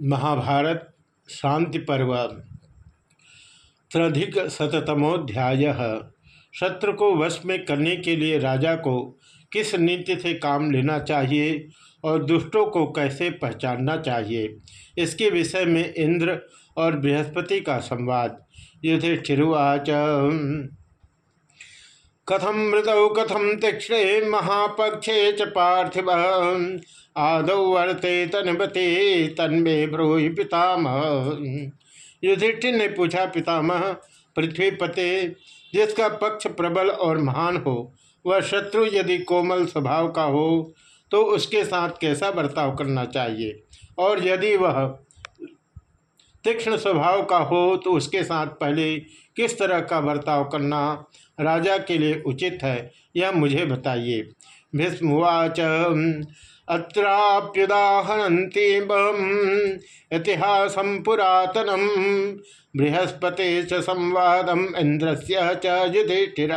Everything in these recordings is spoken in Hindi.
महाभारत शांति पर्व। त्रधिक शतमोध्याय शत्रु को वश में करने के लिए राजा को किस नीति से काम लेना चाहिए और दुष्टों को कैसे पहचानना चाहिए, इसके विषय में इंद्र और बृहस्पति का संवाद। युधिष्ठिरुवाच। कथम मृदौ कथम तीक्षणे महापक्षे च पार्थिव आदौ वर्ते तनबते तन्मे ब्रूहि पितामह। युधिष्ठिर ने पूछा, पितामह, पृथ्वी पते, जिसका पक्ष प्रबल और महान हो, वह शत्रु यदि कोमल स्वभाव का हो तो उसके साथ कैसा बर्ताव करना चाहिए? और यदि वह तीक्ष्ण स्वभाव का हो तो उसके साथ पहले किस तरह का बर्ताव करना राजा के लिए उचित है, यह मुझे बताइए। भीष्मवाच अत्राप्युदाहरती इतिहास पुरातनम बृहस्पति च इंद्र से युधिष्ठिर।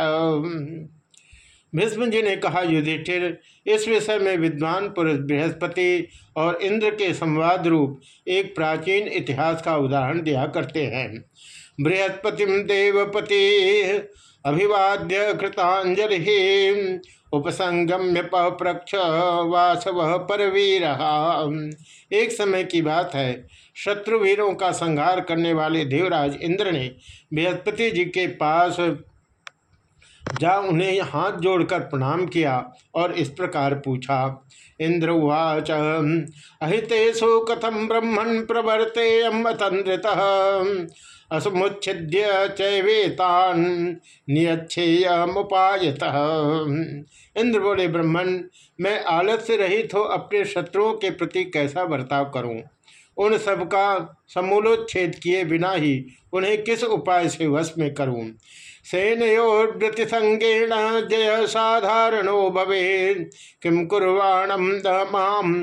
भीष्म जी ने कहा, युधिष्ठिर, इस विषय में विद्वान पुरुष बृहस्पति और इंद्र के संवाद रूप एक प्राचीन इतिहास का उदाहरण दिया करते हैं। बृहस्पतिम देवपति अभिवाद्य कृतांजलि उपसंगम्य पप्रक्ष वासव परवीर। एक समय की बात है, शत्रुवीरों का संहार करने वाले देवराज इंद्र ने बृहस्पति जी के पास जा उन्हें हाथ जोड़कर प्रणाम किया और इस प्रकार पूछा, इंद्र उवाच अहितेशु कथम ब्रह्मण प्रवर्ते अम्बतंद्रित असमुच्छिद्य चैवेतान नियच्छेयमुपायत। इंद्र बोले ब्रह्मण मैं आलस से रहित हो अपने शत्रुओं के प्रति कैसा बर्ताव करूँ? उन सब का समूलोच्छेद किए बिना ही उन्हें किस उपाय से वश में करूँ? सेनयोर्वृतिसंगेण जय साधारणो भवे किम कुर्वाणम दमाम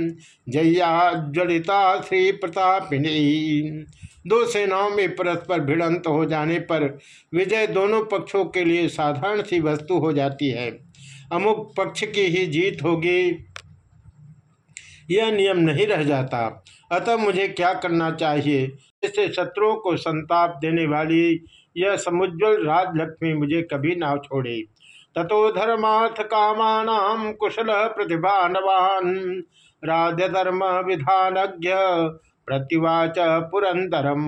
जय्याज्वलिता श्री प्रतापिनी दो सेनाओं में परस्पर भिड़ंत हो जाने पर विजय दोनों पक्षों के लिए साधारण सी वस्तु हो जाती है। अमुक पक्ष की ही जीत होगी। यह नियम नहीं रह जाता। अतः मुझे क्या करना चाहिए? इससे शत्रुओं को संताप देने वाली यह समुज्वल राजलक्ष्मी मुझे कभी ना छोड़े। ततो धर्मार्थ कामान कुशल प्रतिभानवान। राजधर्म विधानज्ञ। प्रत्युवाच पुरंदरम।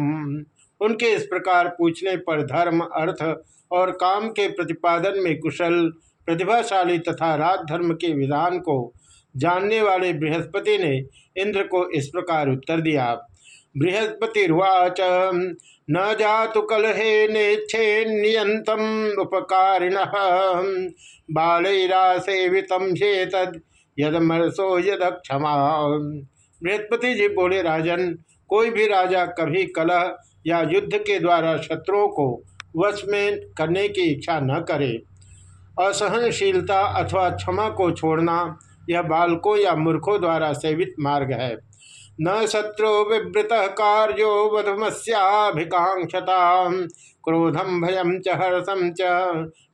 उनके इस प्रकार पूछने पर धर्म, अर्थ और काम के प्रतिपादन में कुशल, प्रतिभाशाली तथा राजधर्म के विधान को जानने वाले बृहस्पति ने इंद्र को इस प्रकार उत्तर दिया। बृहस्पतिर्वाच न जातु कलहे नेच्छे नियंतम उपकारिण। बालरा सेवितम चेतद यदमरसो यद क्षमा बृहस्पति जी बोले, राजन, कोई भी राजा कभी कलह या युद्ध के द्वारा शत्रुओं को वश में करने की इच्छा न करे। असहनशीलता अथवा क्षमा को छोड़ना यह बालकों या मूर्खों द्वारा सेवित मार्ग है। न शत्रु विवृत कार्यो वधमस्याभिकांक्षता क्रोधम भयम च हर्षम च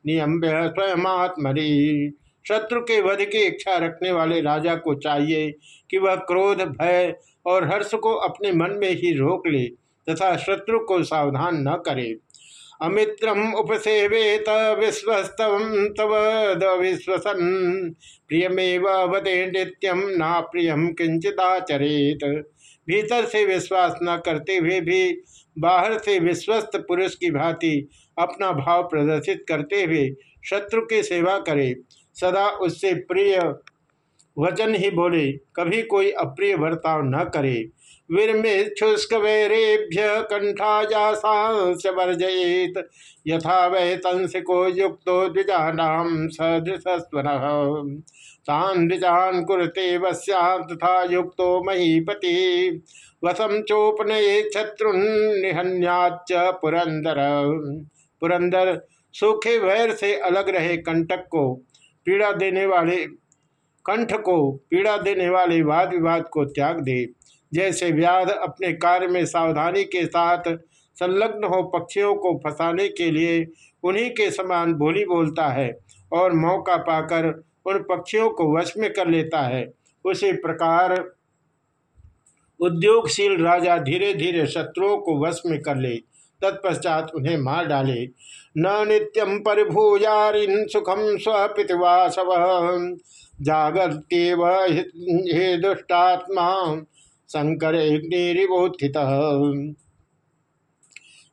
नियम स्वयंत्मरी शत्रु के वध की इच्छा रखने वाले राजा को चाहिए कि वह क्रोध, भय और हर्ष को अपने मन में ही रोक ले तथा शत्रु को सावधान न करे। अमित्रम उपसेवेत, विश्वस्तव तव विश्वसन प्रियमेव वदे नित्यम ना प्रियम किंचिताचरेत भीतर से विश्वास न करते हुए भी, बाहर से विश्वस्त पुरुष की भांति अपना भाव प्रदर्शित करते हुए शत्रु की सेवा करे। सदा उससे प्रिय वचन ही बोले, कभी कोई अप्रिय बर्ताव न करे। विरमेक्षुष्क वैरेभ्य कंठाजासांस वर्जयेत यथा वै तंसिको युक्तो द्विजानाम सदृशस्वर तान द्विजान कुरते वस्या तथा युक्तो महीपति वसम चोपनये शत्रुन्निहन्याच पुरंदर पुरंदर सूखे वैर से अलग रहे कंटक को। पीड़ा देने वाले कंठ को, पीड़ा देने वाले वाद विवाद को त्याग दे। जैसे व्याध अपने कार्य में सावधानी के साथ संलग्न हो पक्षियों को फंसाने के लिए उन्हीं के समान बोली बोलता है और मौका पाकर उन पक्षियों को वश में कर लेता है। उसी प्रकार उद्योगशील राजा धीरे धीरे शत्रुओं को वश में कर ले। तत्पश्चात उन्हें मार डाले। न नित्यम परिभूयारिन सुखम स्वपितवासव। जागत्यव हे दुष्टात्मा शंकर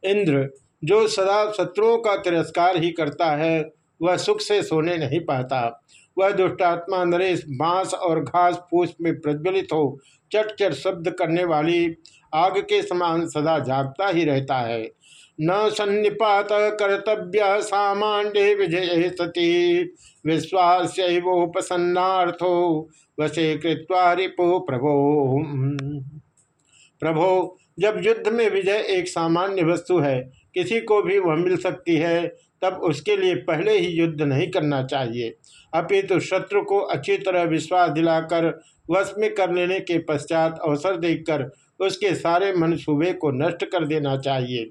इंद्र, जो सदा शत्रुओं का तिरस्कार ही करता है, वह सुख से सोने नहीं पाता। वह दुष्टात्मा नरेश, बाँस और घास फूस में प्रज्वलित हो चट चट शब्द करने वाली आग के समान सदा जागता ही रहता है। न सन्निपात कर्तव्य सामान्य विजय सती। विश्वास्योपसन्नार्थो वसे कृत्वा रिपो प्रभो। प्रभो, जब युद्ध में विजय एक सामान्य वस्तु है, किसी को भी वह मिल सकती है, तब उसके लिए पहले ही युद्ध नहीं करना चाहिए। अपितु तो शत्रु को अच्छी तरह विश्वास दिलाकर वश में कर लेने के पश्चात अवसर देखकर उसके सारे मनसूबे को नष्ट कर देना चाहिए।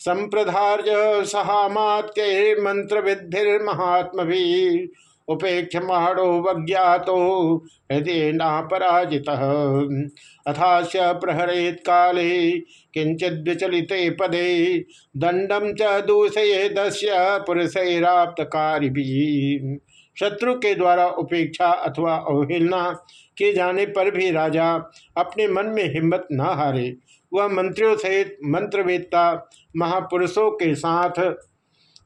संप्रधार्य सहामात्य मंत्र विद्धिर्महात्म भी उपेक्ष माड़ो वज्ञातो हृदय नापराजित। अथास्य प्रहरेत काले किंचित विचलित पदे दंडम च दूषये दस्य पुरुषराप्त शत्रु के द्वारा उपेक्षा अथवा अवहेलना किए जाने पर भी राजा अपने मन में हिम्मत न हारे। वह मंत्रियों सहित मंत्रवेत्ता महापुरुषों के साथ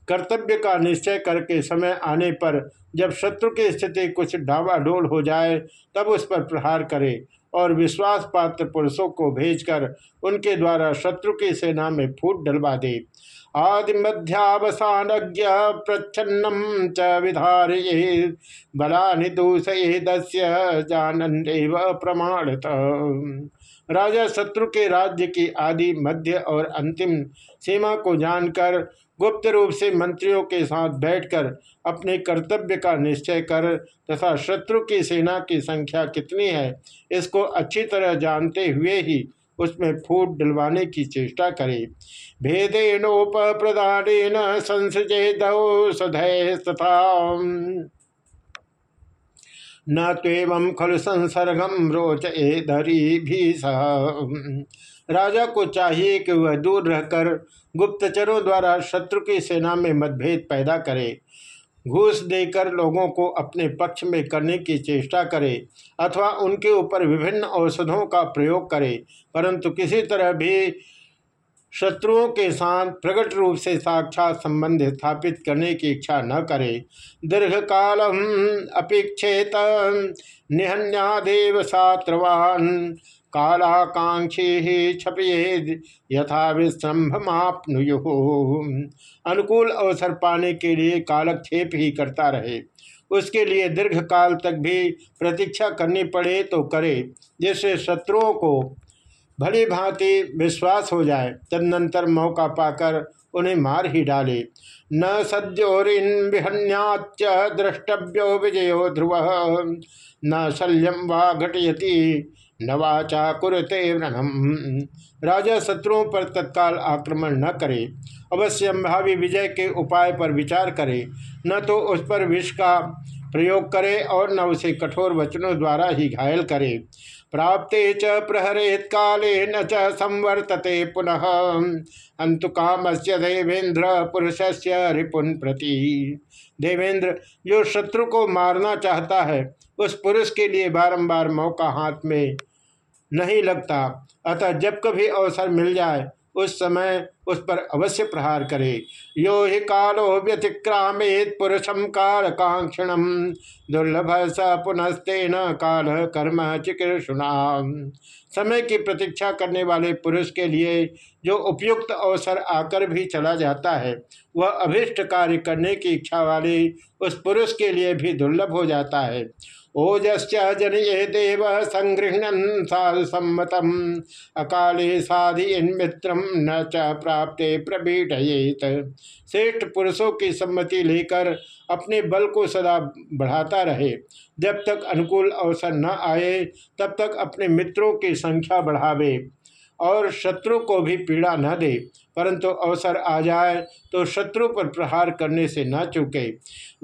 कर्तव्य का निश्चय करके समय आने पर जब शत्रु की स्थिति कुछ डावाडोल हो जाए, तब उस पर प्रहार करे और विश्वास पात्र पुरुषों को भेजकर उनके द्वारा शत्रु की सेना में फूट डलवा दे। आदि मध्यावसान प्रच्छन्नम च विधारये बलानि दूषयेदस्य जानन्देव प्रमाणत। राजा शत्रु के राज्य की आदि मध्य और अंतिम सीमा को जानकर गुप्त रूप से मंत्रियों के साथ बैठकर अपने कर्तव्य का निश्चय कर तथा शत्रु की सेना की संख्या कितनी है, इसको अच्छी तरह जानते हुए ही उसमें फूट डलवाने की चेष्टा करे। भेदेनोप प्रदान सधय तथा न तेवं खलु संसर्गम रोच ए धरी भी राजा को चाहिए कि वह दूर रहकर गुप्तचरों द्वारा शत्रु की सेना में मतभेद पैदा करे। घूस देकर लोगों को अपने पक्ष में करने की चेष्टा करे अथवा उनके ऊपर विभिन्न औषधों का प्रयोग करे, परंतु किसी तरह भी शत्रुओं के साथ प्रकट रूप से साक्षात संबंध स्थापित करने की इच्छा न करे। दीर्घ काल अपेक्षेत निहन्यादेव सात्रवान, कालाकांक्षी ही छपिए यथा विश्रम्भमापनुयु अनुकूल अवसर पाने के लिए कालक्षेप ही करता रहे। उसके लिए दीर्घ काल तक भी प्रतीक्षा करनी पड़े तो करे, जिससे शत्रुओं को भली भांति विश्वास हो जाए तदनंतर मौका पाकर उन्हें मार ही डाले। न सद्योरिन विहन्याच द्रष्टव्यो विजयो ध्रुव, न शल्यम वा घटयति नवाचा कुरते व्रणम। राजा शत्रुओं पर तत्काल आक्रमण न करे, अवश्य भावी विजय के उपाय पर विचार करे, न तो उस पर विष का प्रयोग करे और न उसे कठोर वचनों द्वारा ही घायल करे। प्राप्ते च प्रहरेत काले न च संवर्तते पुनः। अंतु से देवेंद्र पुरुष रिपुन प्रति। देवेंद्र जो शत्रु को मारना चाहता है, उस पुरुष के लिए बारंबार मौका हाथ में नहीं लगता। अतः जब कभी अवसर मिल जाए, उस समय उस पर अवश्य प्रहार करे। यो हि कालो व्यतिक्रामेत पुरुषम काल कांक्षण दुर्लभ स पुनस्ते न काल कर्म चिकीर्षुना समय की प्रतीक्षा करने वाले पुरुष के लिए जो उपयुक्त अवसर आकर भी चला जाता है, वह अभिष्ट कार्य करने की इच्छा वाले उस पुरुष के लिए भी दुर्लभ हो जाता है। ओजश्च ये देव संगृहण साधु सम्मतम, अकाले साधि मित्रम न च प्राप्ते प्रबीढ़ श्रेष्ठ पुरुषों की सम्मति लेकर अपने बल को सदा बढ़ाता रहे। जब तक अनुकूल अवसर न आए, तब तक अपने मित्रों की संख्या बढ़ावे और शत्रु को भी पीड़ा न दे। परंतु अवसर आ जाए तो शत्रु पर प्रहार करने से न चूके।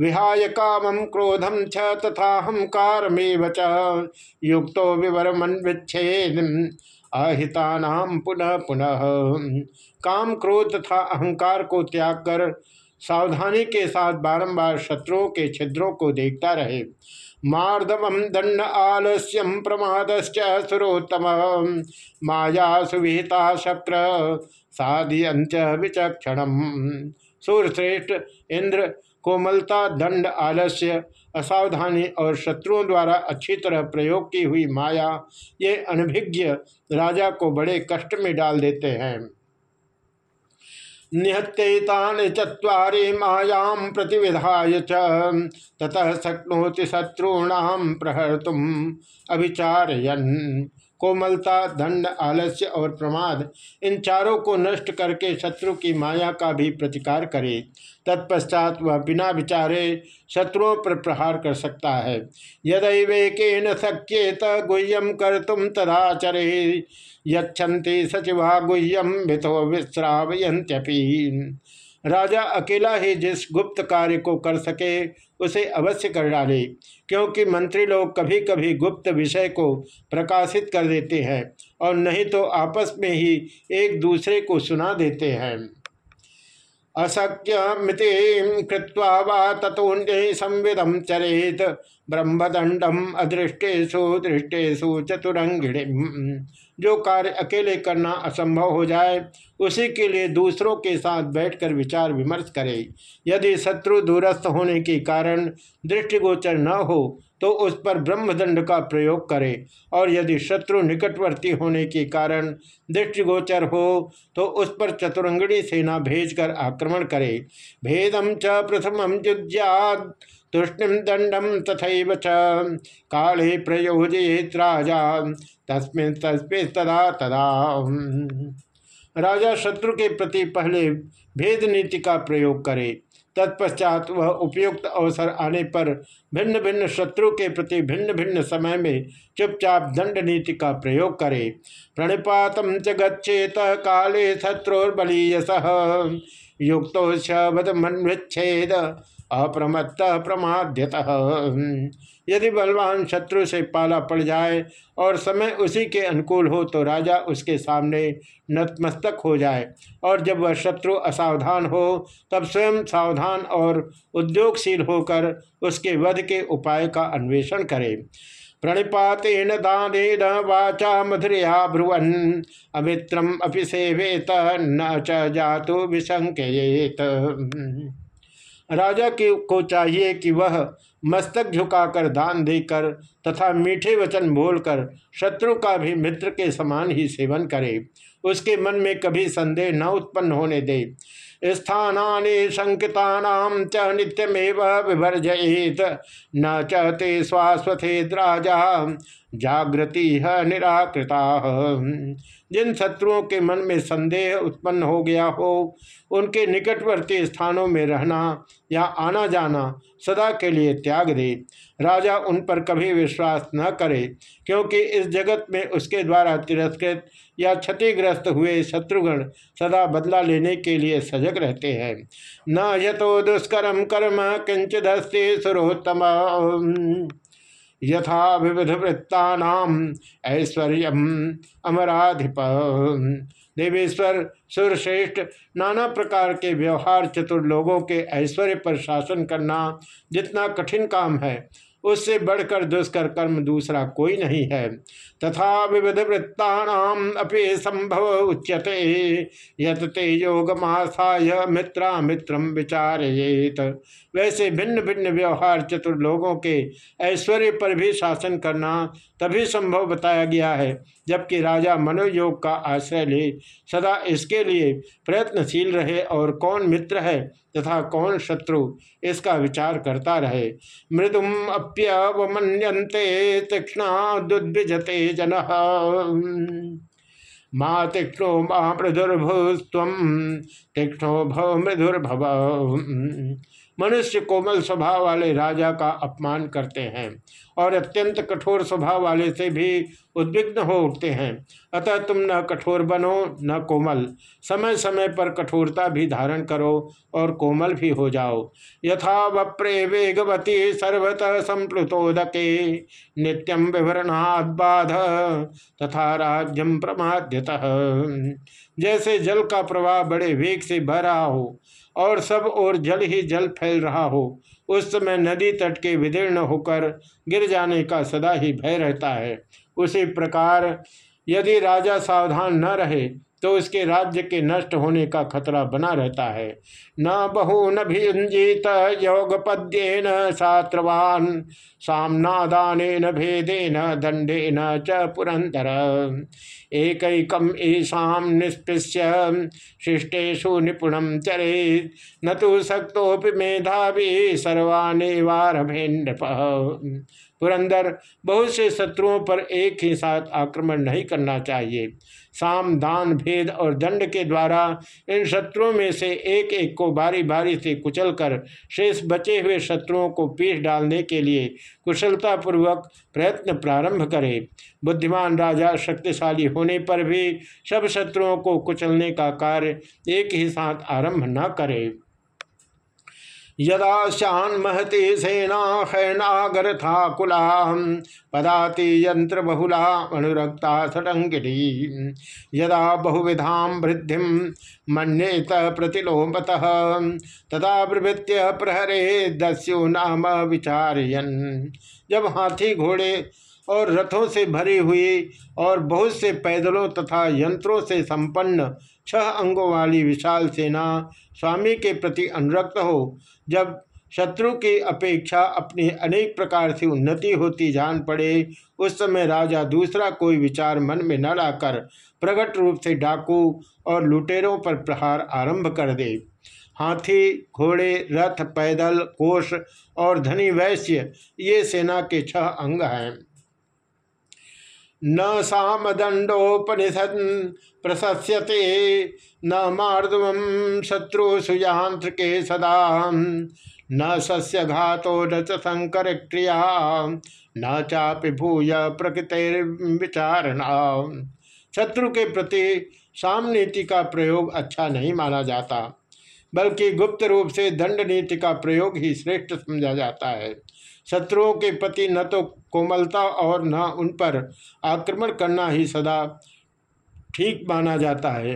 विहाय कामम क्रोधम छ तथा हमकार में च। युक्तो विवरमन विच्छेद अहिता पुनः पुनः। काम क्रोध तथा अहंकार को त्याग कर सावधानी के साथ बारंबार शत्रुओं के छिद्रों को देखता रहे। मार्दव दंड आलस्यम प्रमाद सुरोत्तम। माया सुविहिता शक्र साधियंच विचक्षण सूर्यश्रेष्ठ इंद्र कोमलता दंड आलस्य, असावधानी और शत्रुओं द्वारा अच्छी तरह प्रयोग की हुई माया, ये अनभिज्ञ राजा को बड़े कष्ट में डाल देते हैं। निहत्यतान चुरी मायाम प्रतिविधाय ततः शक्नोति शत्रुणाम प्रहर्तुम अभिचारयन कोमलता, दंड, आलस्य और प्रमाद, इन चारों को नष्ट करके शत्रु की माया का भी प्रतिकार करे। तत्पश्चात वह बिना विचारे शत्रुओं पर प्रहार कर सकता है। यदैवेकेन शक्येत गुह्यम कर तुम तदाचरे यछन्ति सचिवा गुह्यम मिथो विश्रावयंत्यपी राजा अकेला ही जिस गुप्त कार्य को कर सके, उसे अवश्य कर डाले, क्योंकि मंत्री लोग कभी कभी गुप्त विषय को प्रकाशित कर देते हैं और नहीं तो आपस में ही एक दूसरे को सुना देते हैं। अशक्यमिति कृत्वा वा संविदम चरेत ब्रह्मदंडम अदृष्टेशु दृष्टेशु चतुरंगिणी जो कार्य अकेले करना असंभव हो जाए, उसी के लिए दूसरों के साथ बैठकर विचार विमर्श करे। यदि शत्रु दूरस्थ होने के कारण दृष्टिगोचर न हो तो उस पर ब्रह्मदंड का प्रयोग करे। और यदि शत्रु निकटवर्ती होने के कारण दृष्टिगोचर हो तो उस पर चतुरंगड़ी सेना भेजकर आक्रमण करे। भेदम च प्रथम युद्याद तुष्णिम दंडम तथा च। काले प्रयोजित राजा, तस्मिन तस्मिन तदा तदा। राजा शत्रु के प्रति पहले भेद नीति का प्रयोग करे। तत्पश्चात वह उपयुक्त अवसर आने पर भिन्न भिन्न शत्रु के प्रति भिन्न भिन्न समय में चुपचाप दंड नीति का प्रयोग करे। प्रणिपात च गच्छेत काले शत्रुर्बलीयस। युक्त मन्विच्छेद अप्रमत्त प्रमाद्यत। यदि बलवान शत्रु से पाला पड़ जाए और समय उसी के अनुकूल हो तो राजा उसके सामने नतमस्तक हो जाए। और जब वह शत्रु असावधान हो, तब स्वयं सावधान और उद्योगशील होकर उसके वध के उपाय का अन्वेषण करे। प्रणिपातेन दान वाचा मधुरया ब्रुवन, अमित्रम अभिसेवेत न च जातु विसंकेत। राजा के को चाहिए कि वह मस्तक झुकाकर दान देकर तथा मीठे वचन बोलकर शत्रु का भी मित्र के समान ही सेवन करे। उसके मन में कभी संदेह न उत्पन्न होने दे। स्थानी शंकिता च नित्यमेव विभर्जयेत न चते स्वास्वथे राजा जागृति निराकृता। जिन शत्रुओं के मन में संदेह उत्पन्न हो गया हो, उनके निकटवर्ती स्थानों में रहना या आना जाना सदा के लिए त्याग दे। राजा उन पर कभी विश्वास न करे, क्योंकि इस जगत में उसके द्वारा तिरस्कृत या क्षतिग्रस्त हुए शत्रुगण सदा बदला लेने के लिए सजग रहते हैं। न यथो दुष्कर्म कर्म किंचिदस्ते सुरोत्तम। यथा विविध वृत्ता ऐश्वर्य अमराधिप। देवेश्वर, सुरश्रेष्ठ, नाना प्रकार के व्यवहार चतुर लोगों के ऐश्वर्य पर शासन करना जितना कठिन काम है, उससे बढ़कर दुष्कर कर्म दूसरा कोई नहीं है। तथा विविध वृत्तानाम अपे संभव उच्यते। यतते योग मासाय मित्रा मित्रम विचारेत वैसे भिन्न भिन्न व्यवहार चतुर लोगों के ऐश्वर्य पर भी शासन करना तभी संभव बताया गया है, जबकि राजा मनोयोग का आश्रय ले सदा इसके लिए प्रयत्नशील रहे और कौन मित्र है तथा कौन शत्रु, इसका विचार करता रहे। मृदुम अप्यवमन्यन्ते तीक्षणा दुद्विजते जन। माँ तीक्षणो माँ मृदुर्भुस्व तीक्षणो भव मृदुर्भव। मनुष्य कोमल स्वभाव वाले राजा का अपमान करते हैं। और अत्यंत कठोर स्वभाव वाले से भी उद्विग्न हो उठते हैं। अतः तुम न कठोर बनो, न कोमल। समय समय पर कठोरता भी धारण करो और कोमल भी हो जाओ। यथा वप्रे वेगवती सर्वतः संप्लुतोदके नित्यम विवरणाद बाध, तथा राज्यम प्रमाद्यतः। जैसे जल का प्रवाह बड़े वेग से रहा हो और सब और जल ही जल फैल रहा हो उस समय नदी तट के विदीर्ण होकर गिर जाने का सदा ही भय रहता है। उसी प्रकार यदि राजा सावधान न रहे तो उसके राज्य के नष्ट होने का खतरा बना रहता है। न बहु न भीजीत योग पद्येन छात्रवान सामनादान भेदेन दंडेन च पुरंदर एक ईशा निष्पृश्य शिष्टेशु निपुणम चरे न तो शक्तोपि मेधावी सर्वाने वारभेन्द्र पुरंदर बहुत से शत्रुओं पर एक ही साथ आक्रमण नहीं करना चाहिए। साम, दान, भेद और दंड के द्वारा इन शत्रुओं में से एक एक को बारी बारी से कुचलकर शेष बचे हुए शत्रुओं को पीठ डालने के लिए कुशलतापूर्वक प्रयत्न प्रारंभ करें। बुद्धिमान राजा शक्तिशाली होने पर भी सब शत्रुओं को कुचलने का कार्य एक ही साथ आरंभ न करे। यदा शान महती सेना हैनागर था कुला पदाति यंत्र बहुला अनुरक्ता सटंगिनी यदा बहुविधाम वृद्धि मन्येत प्रतिलोमत, तदा प्रवृत्य प्रहरे दस्यु नाम विचारयन। जब हाथी घोड़े और रथों से भरी हुई और बहुत से पैदलों तथा यंत्रों से संपन्न छह अंगों वाली विशाल सेना स्वामी के प्रति अनुरक्त हो। जब शत्रु की अपेक्षा अपनी अनेक प्रकार से उन्नति होती जान पड़े, उस समय राजा दूसरा कोई विचार मन में न लाकर प्रकट रूप से डाकू और लुटेरों पर प्रहार आरंभ कर दे। हाथी, घोड़े, रथ, पैदल, कोष और धनी, वैश्य, ये सेना के छह अंग हैं। न सामदंडोपनिषद प्रशस्यते न मार्दव शत्रु सुयांत्रिके सदा। न सस्य घातो न संकर क्रिया न चापि भूय प्रकृतिर्विचारणा। शत्रु के प्रति सामनीति का प्रयोग अच्छा नहीं माना जाता। बल्कि गुप्त रूप से दंड नीति का प्रयोग ही श्रेष्ठ समझा जाता है। शत्रुओं के प्रति न तो कोमलता और न उन पर आक्रमण करना ही सदा ठीक माना जाता है।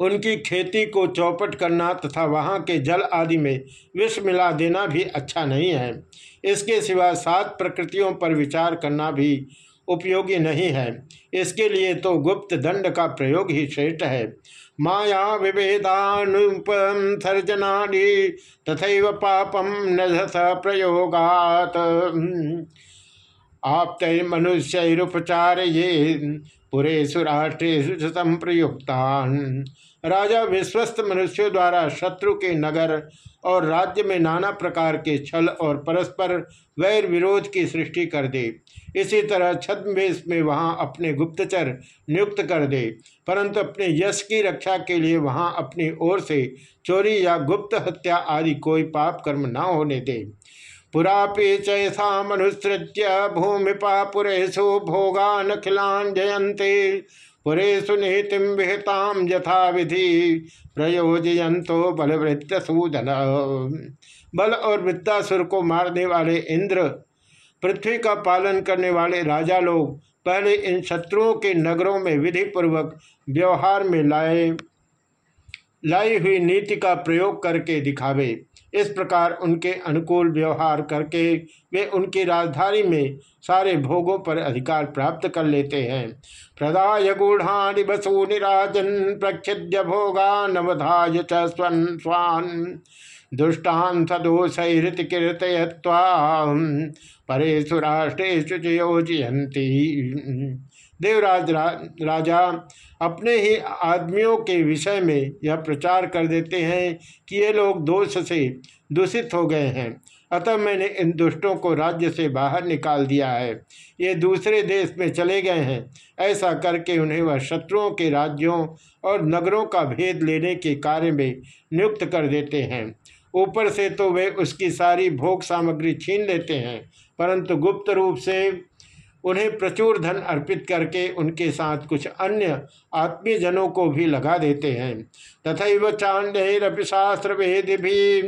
उनकी खेती को चौपट करना तथा वहाँ के जल आदि में विष मिला देना भी अच्छा नहीं है। इसके सिवा सात प्रकृतियों पर विचार करना भी उपयोगी नहीं है। इसके लिए तो गुप्त दंड का प्रयोग ही श्रेष्ठ है। माया विभेदानुपम सर्जनानि तथा पापम नधस प्रयोगात। आप मनुष्यपचार ये पुरेशु सुराष्ट्रे प्रयुक्तान राजा विश्वस्त मनुष्यों द्वारा शत्रु के नगर और राज्य में नाना प्रकार के छल और परस्पर वैर विरोध की सृष्टि कर दे। इसी तरह छद्मवेश में वहाँ अपने गुप्तचर नियुक्त कर दे, परंतु अपने यश की रक्षा के लिए वहाँ अपनी ओर से चोरी या गुप्त हत्या आदि कोई पाप कर्म न होने दे। पुरापि चैसा मनुसृत्य भूमिपा पुरेशु भोगानखिलान जयंते पुरेशु निहितिम विहताम यथा विधि प्रयोजयंतो बलवृत्त सूदन बल और वृत्तासुर को मारने वाले इंद्र, पृथ्वी का पालन करने वाले राजा लोग पहले इन शत्रुओं के नगरों में विधि पूर्वक व्यवहार में लाए, लाई हुई नीति का प्रयोग करके दिखावे। इस प्रकार उनके अनुकूल व्यवहार करके वे उनकी राजधानी में सारे भोगों पर अधिकार प्राप्त कर लेते हैं। प्रदाय गूढ़ानि बसु निराजन प्रक्षिद्य भोगा नवधाय चन स्वान। दुष्टान सदोषत परेशु राष्ट्रेशु देवराज रा, राजा अपने ही आदमियों के विषय में यह प्रचार कर देते हैं कि ये लोग दोष से दूषित हो गए हैं। अतः मैंने इन दुष्टों को राज्य से बाहर निकाल दिया है। ये दूसरे देश में चले गए हैं। ऐसा करके उन्हें वह शत्रुओं के राज्यों और नगरों का भेद लेने के कार्य में नियुक्त कर देते हैं। ऊपर से तो वे उसकी सारी भोग सामग्री छीन लेते हैं परंतु गुप्त रूप से उन्हें प्रचुर धन अर्पित करके उनके साथ कुछ अन्य आत्मीय जनों को भी लगा देते हैं। तथा चाण्डरपि शास्त्र वेद भी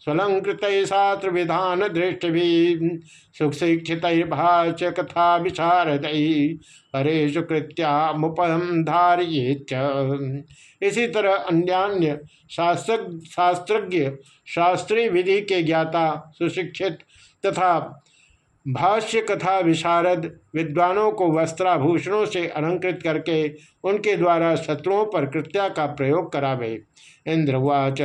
स्वलंकृत शास्त्र विधान दृष्टि भी सुशिक्षित भाच कथा विशारद परेशु कृत्या मुपम धारिये इसी तरह अन्यान्य शास्त्र शास्त्रज्ञ शास्त्रीय विधि के ज्ञाता, सुशिक्षित तथा भाष्य कथा विशारद विद्वानों को वस्त्राभूषणों से अलंकृत करके उनके द्वारा शत्रुओं पर कृत्या का प्रयोग करावे। इंद्रवाच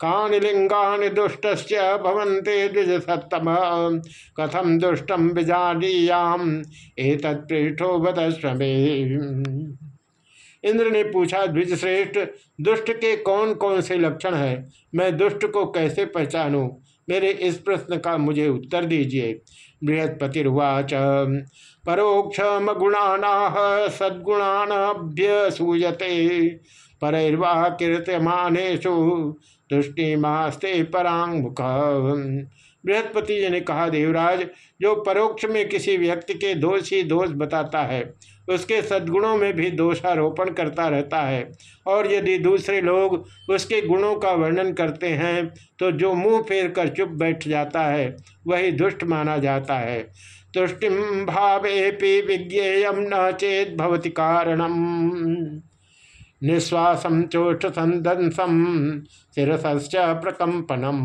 कानि लिंगानि दुष्ट भवन्ते द्विज सत्तम कथम दुष्टम बिजानीयाम एतत्पृष्ठो बदस्वे इंद्र ने पूछा द्विज श्रेष्ठ दुष्ट के कौन कौन से लक्षण है? मैं दुष्ट को कैसे पहचानूं? मेरे इस प्रश्न का मुझे उत्तर दीजिए। बृहस्पतिर्वाच परोक्ष गुणानाह सद्गुणानभ्यसूयते परैर्वा कीर्त्यमानेशु तुष्टिमास्ते परांगमुख बृहस्पति जी ने कहा, देवराज, जो परोक्ष में किसी व्यक्ति के दोष ही दोष बताता है उसके सद्गुणों में भी दोषारोपण करता रहता है। और यदि दूसरे लोग उसके गुणों का वर्णन करते हैं तो जो मुँह फेर कर चुप बैठ जाता है, वही दुष्ट माना जाता है। तुष्टिम भावेपि विज्ञेयम न चेत भवति कारणम। निश्वासम चोष्ट संदंसम शिरस प्रकंपनम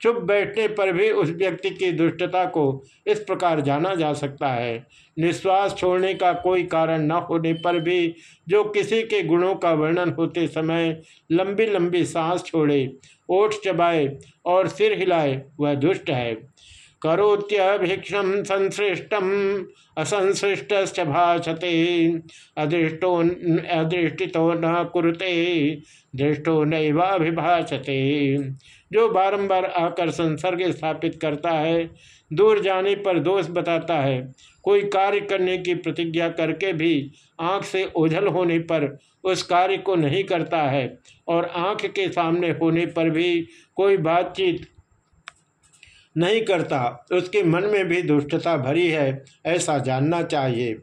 चुप बैठने पर भी उस व्यक्ति की दुष्टता को इस प्रकार जाना जा सकता है। निश्वास छोड़ने का कोई कारण न होने पर भी जो किसी के गुणों का वर्णन होते समय लंबी लंबी सांस छोड़े, ओठ चबाए और सिर हिलाए, वह दुष्ट है। करोत्यभिक्षम संश्रेष्टम असंश्रेष्ट भाषते। अदृष्टो अदृष्टितो न कुरुते, दृष्टो नैवाभिभाषते। जो बारंबार आकर संसर्ग स्थापित करता है, दूर जाने पर दोष बताता है। कोई कार्य करने की प्रतिज्ञा करके भी आँख से ओझल होने पर उस कार्य को नहीं करता है, और आँख के सामने होने पर भी कोई बातचीत नहीं करता। उसके मन में भी दुष्टता भरी है, ऐसा जानना चाहिए।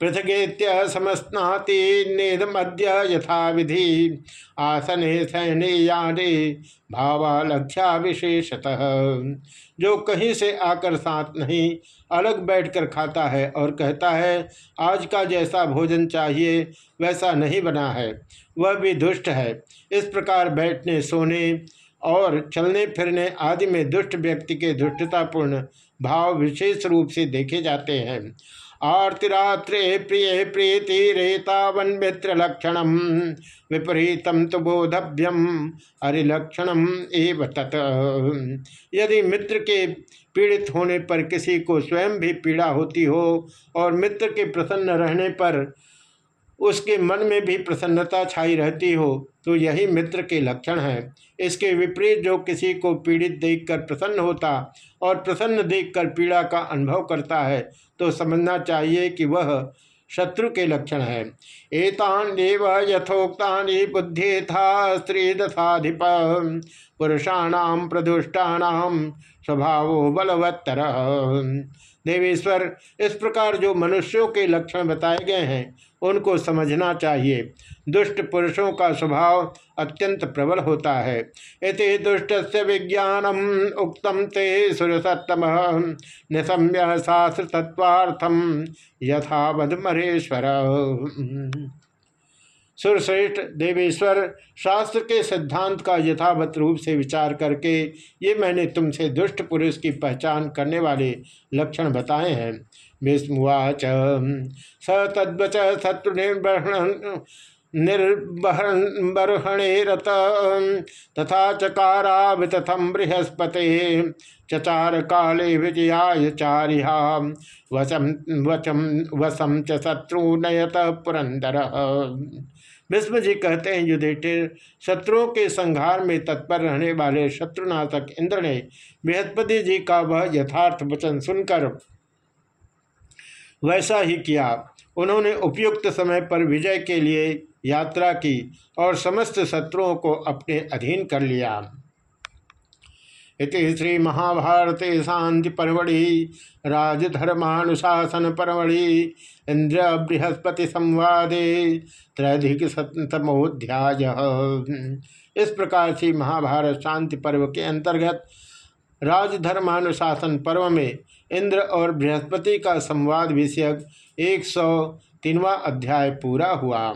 पृथगेत्य समस्नाति नेदमद्य यथा विधि आसने सैने याने भावालख्या विशेषतः। जो कहीं से आकर साथ नहीं, अलग बैठकर खाता है और कहता है, आज का जैसा भोजन चाहिए, वैसा नहीं बना है। वह भी दुष्ट है। इस प्रकार बैठने, सोने और चलने फिरने आदि में दुष्ट व्यक्ति के दुष्टतापूर्ण भाव विशेष रूप से देखे जाते हैं। आर्तिरात्रे प्रिय प्रीति रेतावन मित्र लक्षण विपरीतम तो बोधभ्यम हरिलक्षणम एव यदि मित्र के पीड़ित होने पर किसी को स्वयं भी पीड़ा होती हो और मित्र के प्रसन्न रहने पर उसके मन में भी प्रसन्नता छाई रहती हो तो यही मित्र के लक्षण है। इसके विपरीत जो किसी को पीड़ित देखकर प्रसन्न होता और प्रसन्न देखकर पीड़ा का अनुभव करता है तो समझना चाहिए कि वह शत्रु के लक्षण है। एतान यथोक्ता बुद्धि था स्त्री दशाधिप पुरुषाणाम प्रदुष्टाणाम स्वभाव बलवत्तर। देवेश्वर, इस प्रकार जो मनुष्यों के लक्षण बताए गए हैं उनको समझना चाहिए। दुष्ट पुरुषों का स्वभाव अत्यंत प्रबल होता है। इति दुष्ट से विज्ञानम उक्तम ते सुरसत्तम। निशम्य शास्त्र तत्वार्थम यथावध मरेश्वर सुरश्रेष्ठ देवेश्वर, शास्त्र के सिद्धांत का यथावत रूप से विचार करके ये मैंने तुमसे दुष्ट पुरुष की पहचान करने वाले लक्षण बताए हैं। विस्मुवाच स तद्वच शत्रु निर्वहण निर्बर्हणे रत तथा चकारा वितथम बृहस्पते। चचार काले विजयाय चारिहा वसम वचम वसम च शत्रु नयत पुरंदर। विष्णु जी कहते हैं, युधिष्ठिर, शत्रुओं के संहार में तत्पर रहने वाले शत्रुनाशक इंद्र ने बृहस्पति जी का वह यथार्थ वचन सुनकर वैसा ही किया। उन्होंने उपयुक्त समय पर विजय के लिए यात्रा की और समस्त शत्रुओं को अपने अधीन कर लिया। इति श्री महाभारते शांति परवड़ी, राजधर्मानुशासन परवड़ी, इंद्र बृहस्पति संवादे, त्रधिक शतमोध्याय इस प्रकार से महाभारत शांति पर्व के अंतर्गत राजधर्मानुशासन पर्व में इंद्र और बृहस्पति का संवाद विषयक एक सौ तीनवा अध्याय पूरा हुआ।